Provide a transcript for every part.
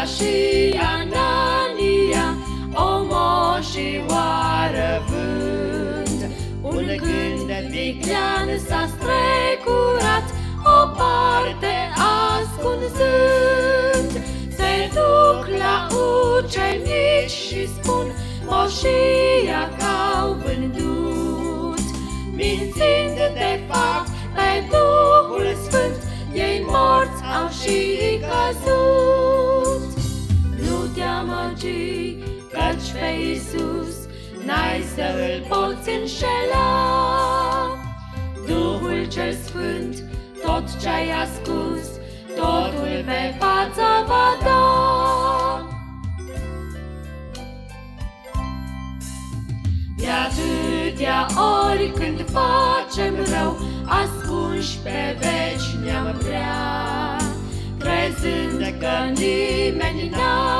ca și Anania, o moșioară vând. Un gând viclean s-a strecurat, o parte ascunzând. Se duc la ucenici și spun, moșia căci pe Iisus n-ai să îl poți înșela. Duhul cel Sfânt, tot ce-ai ascuns, totul pe față va da. De atâtea ori când facem rău, ascunși pe veci ne-am vrea, crezând că nimeni n-a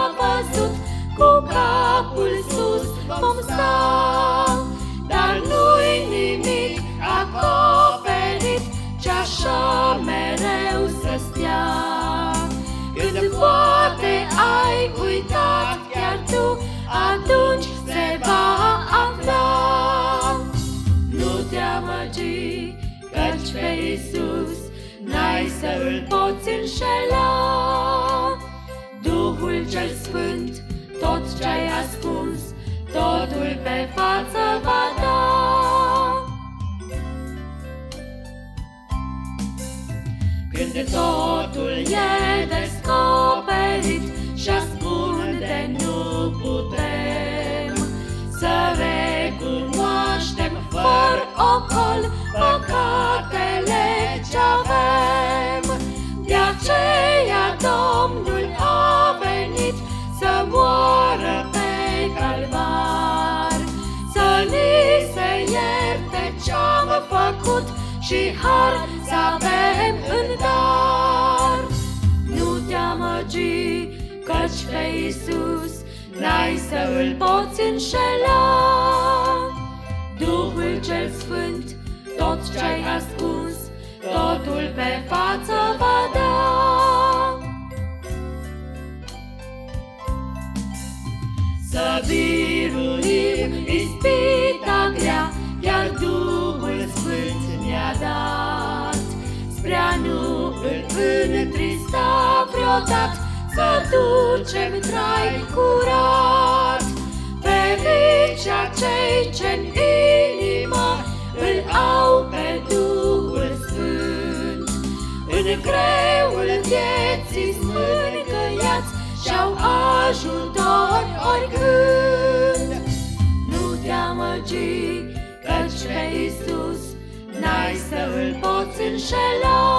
căci pe Iisus n-ai să îl poți înșela. Duhul cel Sfânt, tot ce-ai ascuns, totul pe față va da. Când totul e descoperit și ascunde nu putem Să recunoaștem fără ocol păcatele ce-am făcut și har să avem în dar. Nu te amăgi, căci pe Iisus n-ai să îl poți înșela. Duhul cel Sfânt, tot ce-ai ascuns, totul pe față nu îl întrista vreodată, să ducem trai curat. Ferice cei ce-n inimă îl au pe Duhul Sfânt. În greul vieții smâncăiați și-au ajutor oricând. Nu te amăgi, căci pe Iisus n-ai să îl poți înșela.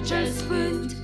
Cel Sfânt,